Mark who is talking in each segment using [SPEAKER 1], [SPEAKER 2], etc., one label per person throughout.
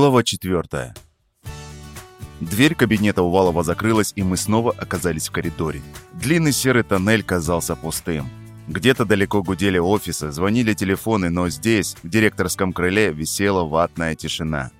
[SPEAKER 1] Глава 4. Дверь кабинета Увалова закрылась, и мы снова оказались в коридоре. Длинный серый тоннель казался пустым. Где-то далеко гудели офисы, звонили телефоны, но здесь, в директорском крыле, висела ватная тишина.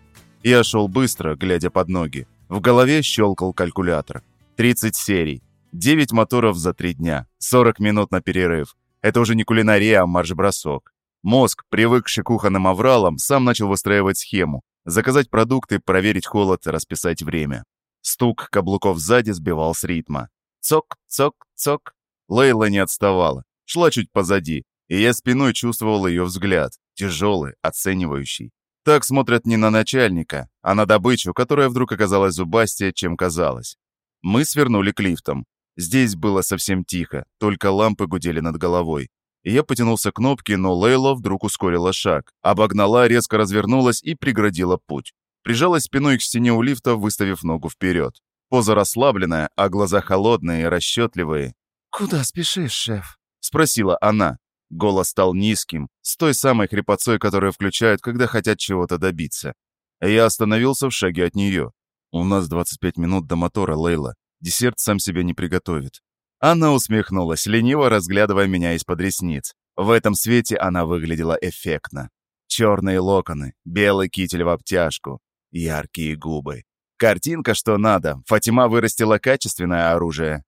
[SPEAKER 1] Я шел быстро, глядя под ноги. В голове щелкал калькулятор. 30 серий. 9 моторов за 3 дня. 40 минут на перерыв. Это уже не кулинария, а марш-бросок. Мозг, привыкший к кухонным авралам, сам начал выстраивать схему. Заказать продукты, проверить холод, расписать время. Стук каблуков сзади сбивал с ритма. Цок, цок, цок. Лейла не отставала. Шла чуть позади, и я спиной чувствовал ее взгляд. Тяжелый, оценивающий. Так смотрят не на начальника, а на добычу, которая вдруг оказалась зубастее, чем казалось. Мы свернули к лифтам. Здесь было совсем тихо, только лампы гудели над головой и я потянулся к кнопке, но Лейла вдруг ускорила шаг, обогнала, резко развернулась и преградила путь. Прижалась спиной к стене у лифта, выставив ногу вперед. Поза расслабленная, а глаза холодные и расчетливые.
[SPEAKER 2] «Куда спешишь, шеф?»
[SPEAKER 1] — спросила она. Голос стал низким, с той самой хрипотцой, которую включают, когда хотят чего-то добиться. Я остановился в шаге от нее. «У нас 25 минут до мотора, Лейла. Десерт сам себе не приготовит». Она усмехнулась, лениво разглядывая меня из-под ресниц. В этом свете она выглядела эффектно. Черные локоны, белый китель в обтяжку, яркие губы. Картинка, что надо. Фатима вырастила качественное оружие.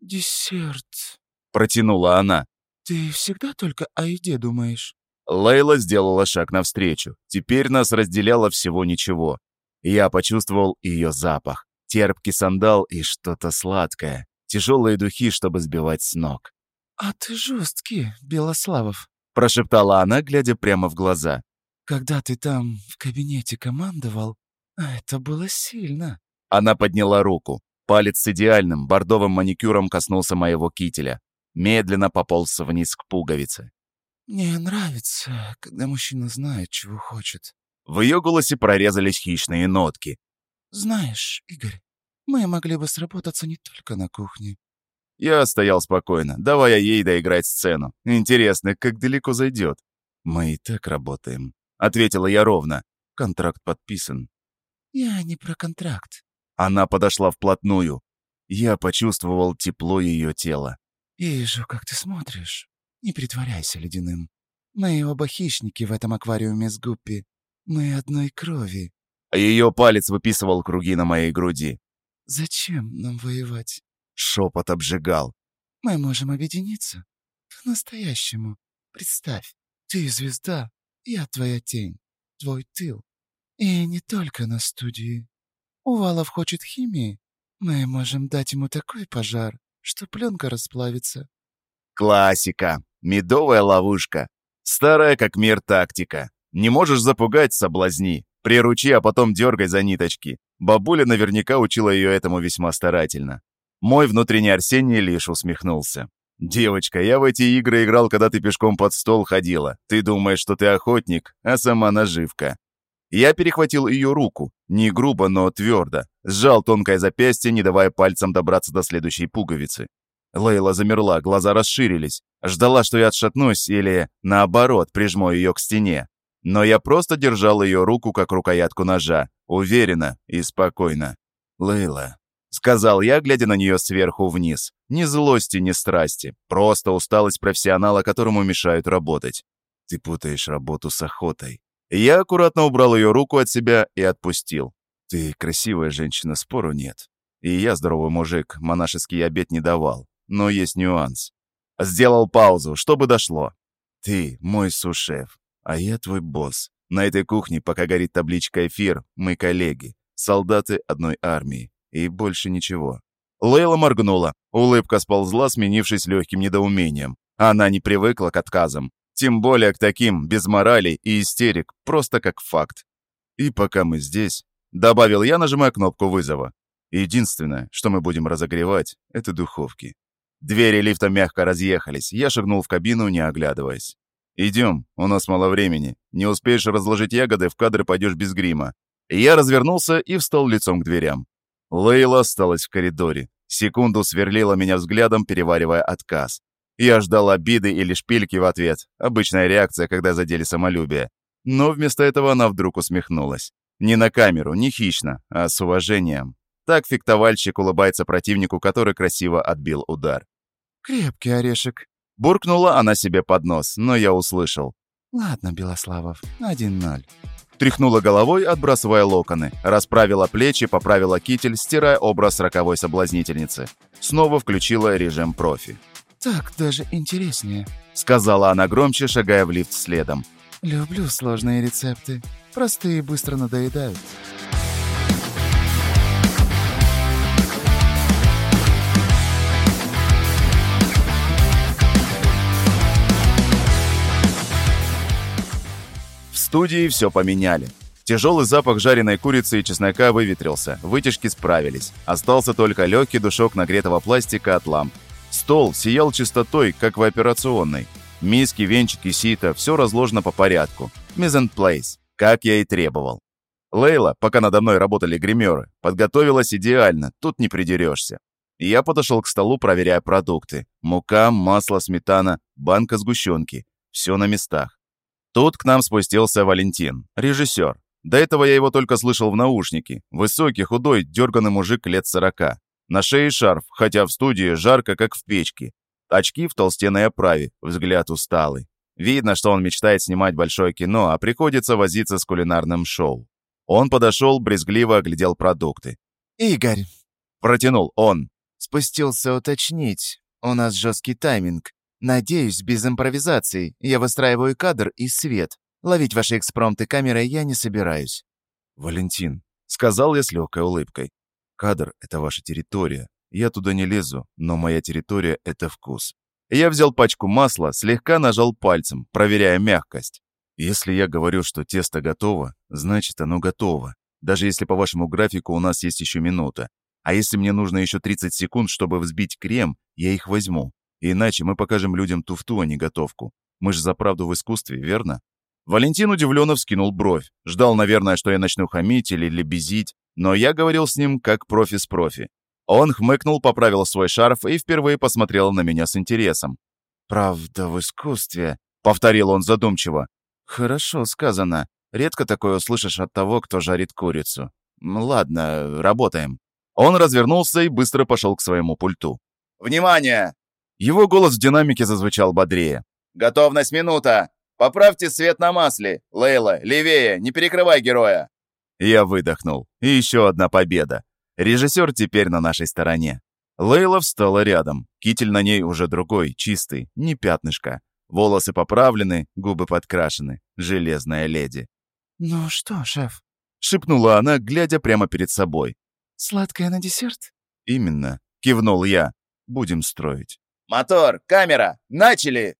[SPEAKER 2] «Десерт», —
[SPEAKER 1] протянула она.
[SPEAKER 2] «Ты всегда только о еде думаешь?»
[SPEAKER 1] Лейла сделала шаг навстречу. Теперь нас разделяло всего ничего. Я почувствовал ее запах. Терпкий сандал и что-то сладкое тяжелые духи, чтобы сбивать с ног.
[SPEAKER 2] «А ты жесткий, Белославов», —
[SPEAKER 1] прошептала она, глядя прямо в глаза.
[SPEAKER 2] «Когда ты там в кабинете командовал, это было сильно».
[SPEAKER 1] Она подняла руку. Палец с идеальным бордовым маникюром коснулся моего кителя. Медленно пополз вниз к пуговице.
[SPEAKER 2] «Мне нравится, когда мужчина знает, чего хочет».
[SPEAKER 1] В ее голосе прорезались хищные нотки.
[SPEAKER 2] «Знаешь, Игорь, мы могли бы сработаться не только на кухне.
[SPEAKER 1] Я стоял спокойно, давая ей доиграть сцену. Интересно, как далеко зайдет. Мы и так работаем, ответила я ровно. Контракт подписан.
[SPEAKER 2] Я не про контракт.
[SPEAKER 1] Она подошла вплотную. Я почувствовал тепло ее тела.
[SPEAKER 2] Вижу, как ты смотришь. Не притворяйся ледяным. Мы оба хищники в этом аквариуме с Гуппи. Мы одной крови.
[SPEAKER 1] Ее палец выписывал круги на моей груди.
[SPEAKER 2] Зачем нам воевать?
[SPEAKER 1] Шепот обжигал.
[SPEAKER 2] Мы можем объединиться. По-настоящему. Представь, ты звезда, я твоя тень, твой тыл. И не только на студии. Увалов хочет химии. Мы можем дать ему такой пожар, что пленка расплавится.
[SPEAKER 1] Классика. Медовая ловушка. Старая как мир тактика. Не можешь запугать, соблазни. Приручи, а потом дергай за ниточки. Бабуля наверняка учила ее этому весьма старательно. Мой внутренний Арсений лишь усмехнулся. «Девочка, я в эти игры играл, когда ты пешком под стол ходила. Ты думаешь, что ты охотник, а сама наживка». Я перехватил ее руку, не грубо, но твердо. Сжал тонкое запястье, не давая пальцам добраться до следующей пуговицы. Лейла замерла, глаза расширились. Ждала, что я отшатнусь или, наоборот, прижму ее к стене. Но я просто держал ее руку, как рукоятку ножа, уверенно и спокойно. «Лейла», — сказал я, глядя на нее сверху вниз. Ни злости, ни страсти, просто усталость профессионала, которому мешают работать. Ты путаешь работу с охотой. Я аккуратно убрал ее руку от себя и отпустил. Ты красивая женщина, спору нет. И я здоровый мужик, монашеский обед не давал. Но есть нюанс. Сделал паузу, чтобы дошло. Ты мой сушеф, а я твой босс. На этой кухне, пока горит табличка «Эфир», мы коллеги, солдаты одной армии. И больше ничего. Лейла моргнула. Улыбка сползла, сменившись легким недоумением. Она не привыкла к отказам. Тем более к таким, без морали и истерик, просто как факт. И пока мы здесь, добавил я, нажимая кнопку вызова. Единственное, что мы будем разогревать, это духовки. Двери лифта мягко разъехались. Я шагнул в кабину, не оглядываясь. «Идем, у нас мало времени. Не успеешь разложить ягоды, в кадр пойдешь без грима». Я развернулся и встал лицом к дверям. Лейла осталась в коридоре. Секунду сверлила меня взглядом, переваривая отказ. Я ждал обиды или шпильки в ответ. Обычная реакция, когда задели самолюбие. Но вместо этого она вдруг усмехнулась. Не на камеру, не хищно, а с уважением. Так фехтовальщик улыбается противнику, который красиво отбил удар.
[SPEAKER 2] «Крепкий орешек».
[SPEAKER 1] Буркнула она себе под нос, но я услышал.
[SPEAKER 2] «Ладно, Белославов, один ноль».
[SPEAKER 1] Тряхнула головой, отбрасывая локоны. Расправила плечи, поправила китель, стирая образ роковой соблазнительницы. Снова включила режим профи.
[SPEAKER 2] «Так даже интереснее», —
[SPEAKER 1] сказала она громче, шагая в лифт следом.
[SPEAKER 2] «Люблю сложные рецепты. Простые быстро надоедают».
[SPEAKER 1] Студии все поменяли. Тяжелый запах жареной курицы и чеснока выветрился, вытяжки справились. Остался только легкий душок нагретого пластика от ламп. Стол сиял чистотой, как в операционной. Миски, венчики, сито – все разложено по порядку. Мизент плейс, как я и требовал. Лейла, пока надо мной работали гримеры, подготовилась идеально, тут не придерешься. Я подошел к столу, проверяя продукты. Мука, масло, сметана, банка сгущенки. Все на местах. Тут к нам спустился Валентин, режиссер. До этого я его только слышал в наушнике. Высокий, худой, дерганный мужик лет сорока. На шее шарф, хотя в студии жарко, как в печке. Очки в толстенной оправе, взгляд усталый. Видно, что он мечтает снимать большое кино, а приходится возиться с кулинарным шоу. Он подошел, брезгливо оглядел продукты.
[SPEAKER 2] «Игорь!»
[SPEAKER 1] – протянул он.
[SPEAKER 2] «Спустился уточнить. У нас жесткий тайминг. Надеюсь, без импровизации. Я выстраиваю кадр и свет. Ловить ваши экспромты камерой я не собираюсь».
[SPEAKER 1] «Валентин», — сказал я с легкой улыбкой. «Кадр — это ваша территория. Я туда не лезу, но моя территория — это вкус». Я взял пачку масла, слегка нажал пальцем, проверяя мягкость. Если я говорю, что тесто готово, значит оно готово. Даже если по вашему графику у нас есть еще минута. А если мне нужно еще 30 секунд, чтобы взбить крем, я их возьму. Иначе мы покажем людям туфту, а не готовку. Мы же за правду в искусстве, верно? Валентин удивленно вскинул бровь. Ждал, наверное, что я начну хамить или лебезить, но я говорил с ним как профи с профи. Он хмыкнул, поправил свой шарф и впервые посмотрел на меня с интересом.
[SPEAKER 2] «Правда в искусстве», —
[SPEAKER 1] повторил он задумчиво.
[SPEAKER 2] «Хорошо сказано. Редко такое услышишь от того, кто жарит курицу. Ладно, работаем».
[SPEAKER 1] Он развернулся и быстро пошел к своему пульту.
[SPEAKER 3] «Внимание!
[SPEAKER 1] Его голос в динамике зазвучал бодрее.
[SPEAKER 3] «Готовность минута! Поправьте свет на масле! Лейла, левее, не перекрывай героя!»
[SPEAKER 1] Я выдохнул. И еще одна победа. Режиссер теперь на нашей стороне. Лейла встала рядом. Китель на ней уже другой, чистый, не пятнышко. Волосы поправлены, губы подкрашены. Железная леди.
[SPEAKER 2] «Ну что, шеф?»
[SPEAKER 1] — шепнула она, глядя прямо перед собой.
[SPEAKER 2] «Сладкое на десерт?»
[SPEAKER 1] «Именно», — кивнул я. «Будем строить».
[SPEAKER 3] «Мотор! Камера! Начали!»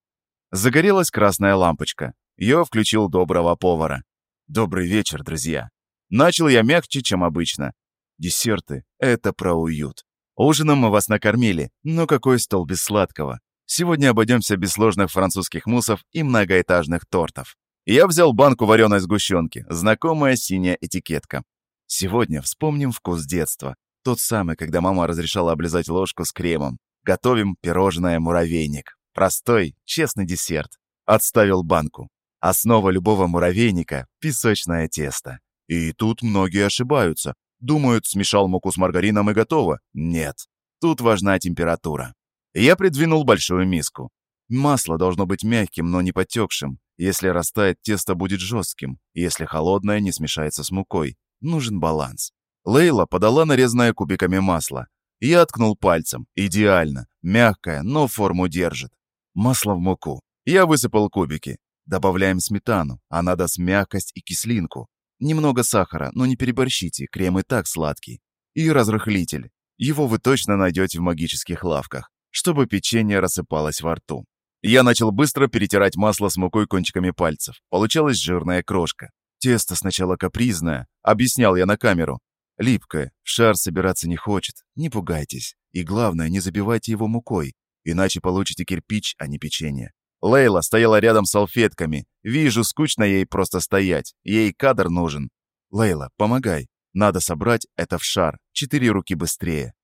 [SPEAKER 1] Загорелась красная лампочка. Ее включил доброго повара. «Добрый вечер, друзья!» Начал я мягче, чем обычно. Десерты — это про уют. Ужином мы вас накормили, но какой стол без сладкого? Сегодня обойдемся без сложных французских муссов и многоэтажных тортов. Я взял банку вареной сгущенки, знакомая синяя этикетка. Сегодня вспомним вкус детства. Тот самый, когда мама разрешала облизать ложку с кремом. Готовим пирожное-муравейник. Простой, честный десерт. Отставил банку. Основа любого муравейника – песочное тесто. И тут многие ошибаются. Думают, смешал муку с маргарином и готово. Нет. Тут важна температура. Я придвинул большую миску. Масло должно быть мягким, но не потекшим. Если растает, тесто будет жестким. Если холодное, не смешается с мукой. Нужен баланс. Лейла подала нарезанное кубиками масло. Я ткнул пальцем. Идеально. Мягкое, но форму держит. Масло в муку. Я высыпал кубики. Добавляем сметану. Она даст мягкость и кислинку. Немного сахара, но не переборщите, крем и так сладкий. И разрыхлитель. Его вы точно найдете в магических лавках, чтобы печенье рассыпалось во рту. Я начал быстро перетирать масло с мукой кончиками пальцев. Получалась жирная крошка. Тесто сначала капризное, объяснял я на камеру, Липкое, шар собираться не хочет, не пугайтесь. И главное, не забивайте его мукой, иначе получите кирпич, а не печенье. Лейла стояла рядом с салфетками. Вижу, скучно ей просто стоять. Ей кадр нужен. Лейла, помогай. Надо собрать это в шар. Четыре руки быстрее.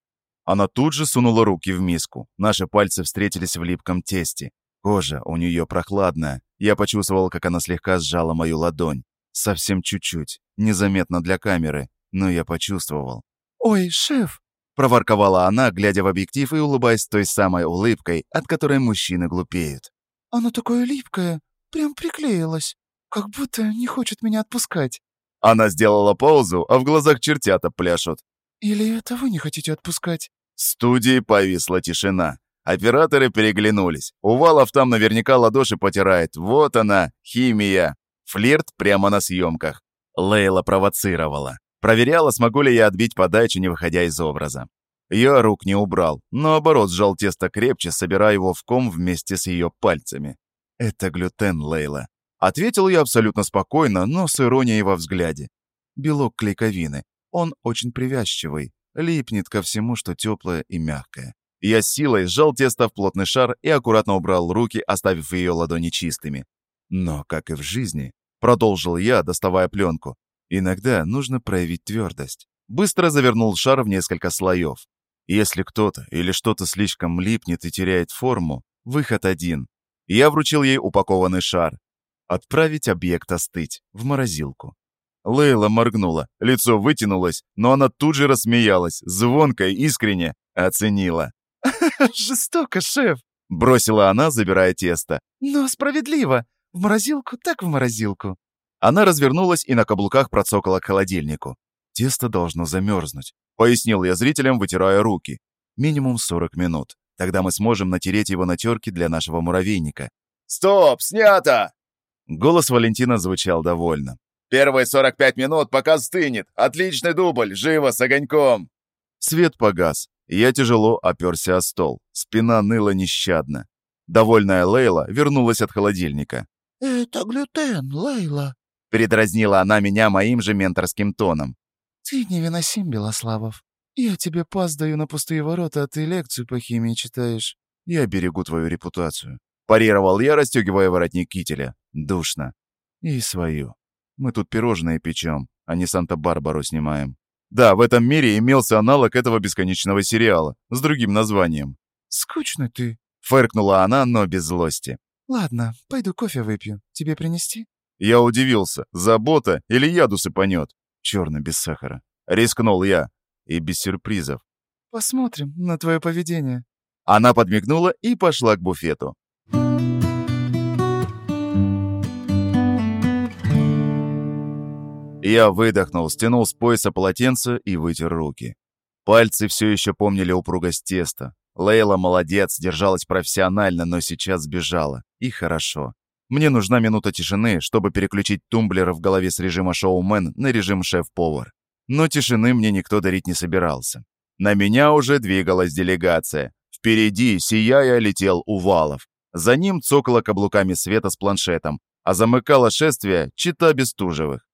[SPEAKER 1] Она тут же сунула руки в миску. Наши пальцы встретились в липком тесте. Кожа у нее прохладная. Я почувствовал, как она слегка сжала мою ладонь. Совсем чуть-чуть. незаметно для камеры, но я почувствовал.
[SPEAKER 2] «Ой, шеф!»
[SPEAKER 1] — проворковала она, глядя в объектив и улыбаясь той самой улыбкой, от которой мужчины глупеют.
[SPEAKER 2] «Оно такое липкое, прям приклеилось, как будто не хочет меня отпускать».
[SPEAKER 1] Она сделала паузу, а в глазах чертята пляшут.
[SPEAKER 2] «Или это вы не хотите отпускать?»
[SPEAKER 1] В студии повисла тишина. Операторы переглянулись. Увалов там наверняка ладоши потирает. Вот она, химия. Флирт прямо на съемках. Лейла провоцировала. Проверяла, смогу ли я отбить подачу, не выходя из образа. Я рук не убрал, наоборот сжал тесто крепче, собирая его в ком вместе с ее пальцами. «Это глютен, Лейла». Ответил я абсолютно спокойно, но с иронией во взгляде. Белок клейковины. Он очень привязчивый, липнет ко всему, что теплое и мягкое. Я силой сжал тесто в плотный шар и аккуратно убрал руки, оставив ее ладони чистыми. Но, как и в жизни, продолжил я, доставая пленку, иногда нужно проявить твердость. Быстро завернул шар в несколько слоев. Если кто-то или что-то слишком липнет и теряет форму, выход один. Я вручил ей упакованный шар. Отправить объект остыть в морозилку. Лейла моргнула, лицо вытянулось, но она тут же рассмеялась, звонко и искренне оценила.
[SPEAKER 2] «Жестоко, шеф!»
[SPEAKER 1] — бросила она, забирая тесто.
[SPEAKER 2] «Но справедливо. В морозилку так в морозилку».
[SPEAKER 1] Она развернулась и на каблуках процокала к холодильнику. «Тесто должно замерзнуть», — пояснил я зрителям, вытирая руки. «Минимум 40 минут. Тогда мы сможем натереть его на терке для нашего муравейника».
[SPEAKER 3] «Стоп! Снято!»
[SPEAKER 1] Голос Валентина звучал довольно.
[SPEAKER 3] «Первые 45 минут пока стынет. Отличный дубль. Живо, с огоньком!»
[SPEAKER 1] Свет погас. Я тяжело оперся о стол. Спина ныла нещадно. Довольная Лейла вернулась от холодильника.
[SPEAKER 2] «Это глютен, Лейла», —
[SPEAKER 1] передразнила она меня моим же менторским тоном.
[SPEAKER 2] «Ты невыносим, Белославов. Я тебе пас даю на пустые ворота, а ты лекцию по химии читаешь».
[SPEAKER 1] «Я берегу твою репутацию», — парировал я, расстегивая воротник кителя. «Душно. И свою. Мы тут пирожные печем, а не Санта-Барбару снимаем». Да, в этом мире имелся аналог этого бесконечного сериала с другим названием.
[SPEAKER 2] «Скучно ты», —
[SPEAKER 1] фыркнула она, но без злости.
[SPEAKER 2] «Ладно, пойду кофе выпью. Тебе принести?»
[SPEAKER 1] Я удивился. Забота или яду сыпанет? Черный без сахара. Рискнул я. И без сюрпризов.
[SPEAKER 2] «Посмотрим на твое поведение».
[SPEAKER 1] Она подмигнула и пошла к буфету. Я выдохнул, стянул с пояса полотенце и вытер руки. Пальцы все еще помнили упругость теста. Лейла молодец, держалась профессионально, но сейчас сбежала. И хорошо. Мне нужна минута тишины, чтобы переключить тумблер в голове с режима шоумен на режим шеф-повар. Но тишины мне никто дарить не собирался. На меня уже двигалась делегация. Впереди, сияя, летел Увалов. За ним цокала каблуками света с планшетом, а замыкала шествие чита Бестужевых.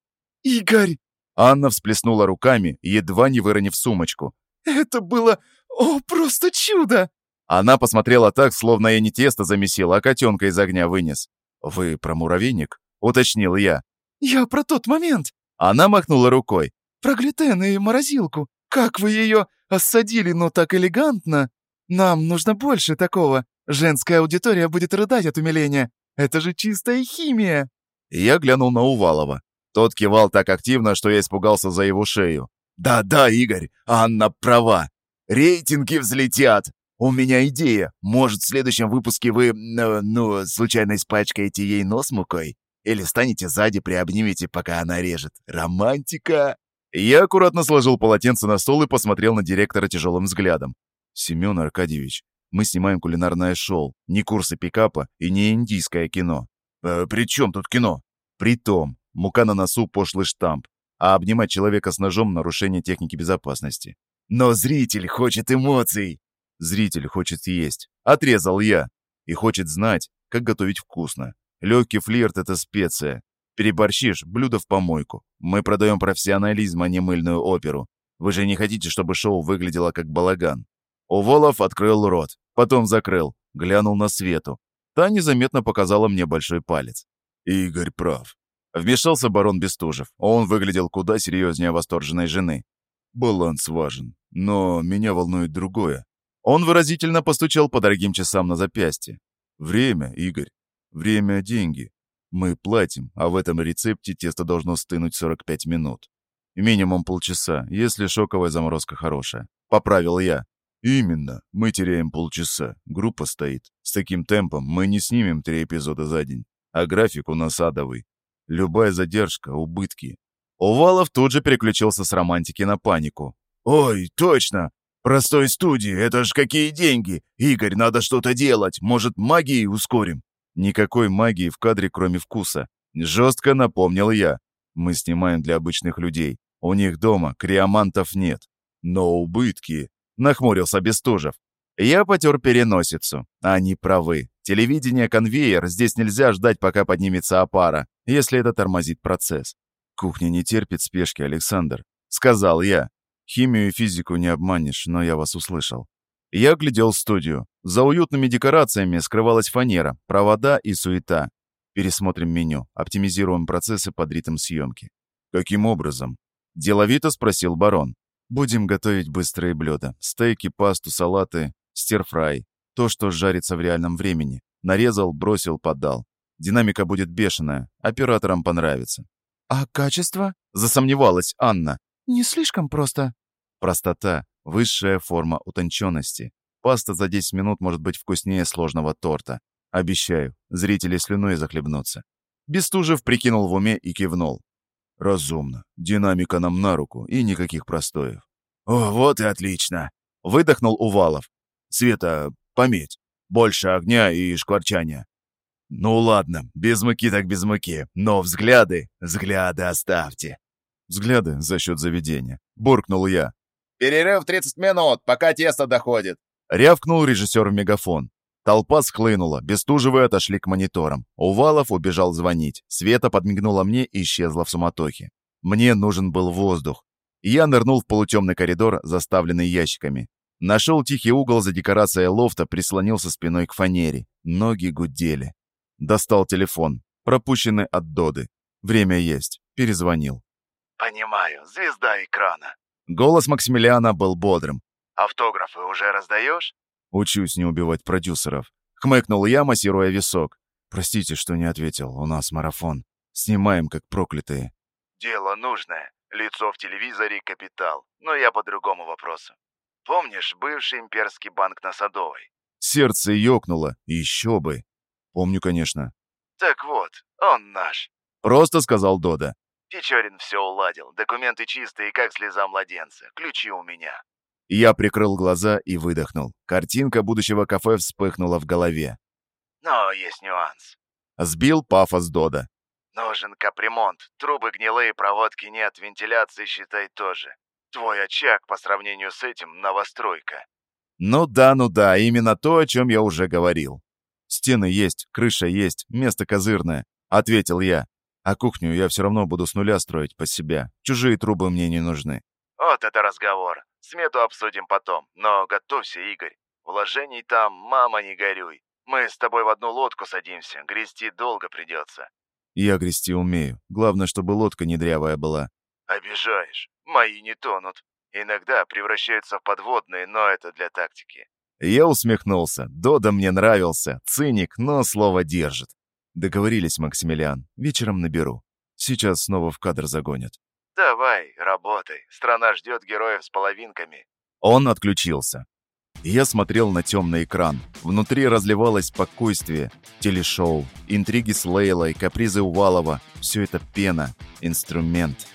[SPEAKER 2] «Игорь!»
[SPEAKER 1] Анна всплеснула руками, едва не выронив сумочку.
[SPEAKER 2] «Это было... О, просто чудо!»
[SPEAKER 1] Она посмотрела так, словно я не тесто замесил, а котенка из огня вынес. «Вы про муравейник?» — уточнил я.
[SPEAKER 2] «Я про тот момент!»
[SPEAKER 1] Она махнула рукой.
[SPEAKER 2] «Про глютен и морозилку. Как вы ее осадили, но так элегантно! Нам нужно больше такого. Женская аудитория будет рыдать от умиления. Это же чистая химия!»
[SPEAKER 1] Я глянул на Увалова. Тот кивал так активно, что я испугался за его шею. «Да-да, Игорь, Анна права. Рейтинги взлетят. У меня идея. Может, в следующем выпуске вы, ну, ну, случайно испачкаете ей нос мукой? Или станете сзади, приобнимете, пока она режет. Романтика!» Я аккуратно сложил полотенце на стол и посмотрел на директора тяжелым взглядом. «Семен Аркадьевич, мы снимаем кулинарное шоу, не курсы пикапа и не индийское кино». «Э, «При чем тут кино?» «Притом, Мука на носу – пошлый штамп, а обнимать человека с ножом – нарушение техники безопасности. Но зритель хочет эмоций. Зритель хочет есть. Отрезал я. И хочет знать, как готовить вкусно. Легкий флирт – это специя. Переборщишь – блюдо в помойку. Мы продаем профессионализм, а не мыльную оперу. Вы же не хотите, чтобы шоу выглядело как балаган. Уволов открыл рот, потом закрыл, глянул на Свету. Та незаметно показала мне большой палец. Игорь прав. Вмешался барон Бестужев. Он выглядел куда серьезнее восторженной жены. Баланс важен, но меня волнует другое. Он выразительно постучал по дорогим часам на запястье. Время, Игорь. Время – деньги. Мы платим, а в этом рецепте тесто должно стынуть 45 минут. Минимум полчаса, если шоковая заморозка хорошая. Поправил я. Именно, мы теряем полчаса. Группа стоит. С таким темпом мы не снимем три эпизода за день. А график у нас адовый. Любая задержка, убытки. Увалов тут же переключился с романтики на панику. «Ой, точно! Простой студии, это ж какие деньги! Игорь, надо что-то делать! Может, магией ускорим?» Никакой магии в кадре, кроме вкуса. Жестко напомнил я. Мы снимаем для обычных людей. У них дома криомантов нет. Но убытки... Нахмурился Бестужев. Я потер переносицу. Они правы. Телевидение конвейер, здесь нельзя ждать, пока поднимется опара, если это тормозит процесс. Кухня не терпит спешки, Александр. Сказал я. Химию и физику не обманешь, но я вас услышал. Я глядел студию. За уютными декорациями скрывалась фанера, провода и суета. Пересмотрим меню, оптимизируем процессы под ритм съемки. Каким образом? Деловито спросил барон. Будем готовить быстрые блюда. Стейки, пасту, салаты, стирфрай. То, что жарится в реальном времени. Нарезал, бросил, подал. Динамика будет бешеная. Операторам понравится.
[SPEAKER 2] «А качество?»
[SPEAKER 1] — засомневалась Анна.
[SPEAKER 2] «Не слишком просто».
[SPEAKER 1] Простота — высшая форма утонченности. Паста за 10 минут может быть вкуснее сложного торта. Обещаю, зрители слюной захлебнутся. Бестужев прикинул в уме и кивнул. «Разумно. Динамика нам на руку и никаких простоев». «О, вот и отлично!» — выдохнул Увалов. «Света, пометь. Больше огня и шкварчания». «Ну ладно, без муки так без муки, но взгляды, взгляды оставьте». Взгляды за счет заведения. Буркнул я.
[SPEAKER 3] «Перерыв 30 минут, пока тесто доходит!»
[SPEAKER 1] Рявкнул режиссер в мегафон. Толпа схлынула, Бестужевы отошли к мониторам. Увалов убежал звонить. Света подмигнула мне и исчезла в суматохе. Мне нужен был воздух. Я нырнул в полутемный коридор, заставленный ящиками. Нашел тихий угол за декорацией лофта, прислонился спиной к фанере. Ноги гудели. Достал телефон, пропущенный от Доды. Время есть. Перезвонил.
[SPEAKER 4] «Понимаю, звезда экрана».
[SPEAKER 1] Голос Максимилиана был бодрым.
[SPEAKER 4] «Автографы уже раздаешь?»
[SPEAKER 1] Учусь не убивать продюсеров. Хмыкнул я, массируя висок. Простите, что не ответил. У нас марафон. Снимаем, как проклятые.
[SPEAKER 4] Дело нужное. Лицо в телевизоре — капитал. Но я по другому вопросу. Помнишь бывший имперский банк на Садовой?
[SPEAKER 1] Сердце ёкнуло. Еще бы. Помню, конечно.
[SPEAKER 4] Так вот, он наш.
[SPEAKER 1] Просто сказал Дода.
[SPEAKER 4] Печорин все уладил. Документы чистые, как слеза младенца. Ключи у меня.
[SPEAKER 1] Я прикрыл глаза и выдохнул. Картинка будущего кафе вспыхнула в голове.
[SPEAKER 4] Но есть нюанс.
[SPEAKER 1] Сбил пафос Дода.
[SPEAKER 4] Нужен капремонт. Трубы гнилые, проводки нет, вентиляции, считай, тоже. Твой очаг по сравнению с этим новостройка.
[SPEAKER 1] Ну да, ну да, именно то, о чем я уже говорил. Стены есть, крыша есть, место козырное, ответил я. А кухню я все равно буду с нуля строить под себя. Чужие трубы мне не нужны.
[SPEAKER 4] Вот это разговор. Смету обсудим потом. Но готовься, Игорь. Вложений там, мама, не горюй. Мы с тобой в одну лодку садимся. Грести долго придется.
[SPEAKER 1] Я грести умею. Главное, чтобы лодка не дрявая была.
[SPEAKER 4] Обижаешь. Мои не тонут. Иногда превращаются в подводные, но это для тактики.
[SPEAKER 1] Я усмехнулся. Дода мне нравился. Циник, но слово держит. Договорились, Максимилиан. Вечером наберу. Сейчас снова в кадр загонят.
[SPEAKER 4] Давай, работай. Страна ждет героев с половинками.
[SPEAKER 1] Он отключился. Я смотрел на темный экран. Внутри разливалось спокойствие. Телешоу, интриги с Лейлой, капризы Увалова. Все это пена, инструмент.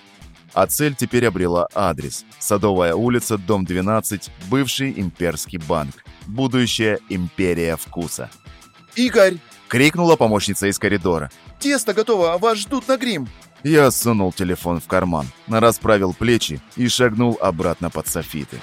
[SPEAKER 1] А цель теперь обрела адрес. Садовая улица, дом 12, бывший имперский банк. Будущая империя вкуса.
[SPEAKER 2] «Игорь!»
[SPEAKER 1] — крикнула помощница из коридора.
[SPEAKER 2] «Тесто готово, а вас ждут на грим!»
[SPEAKER 1] Я сунул телефон в карман, расправил плечи и шагнул обратно под софиты.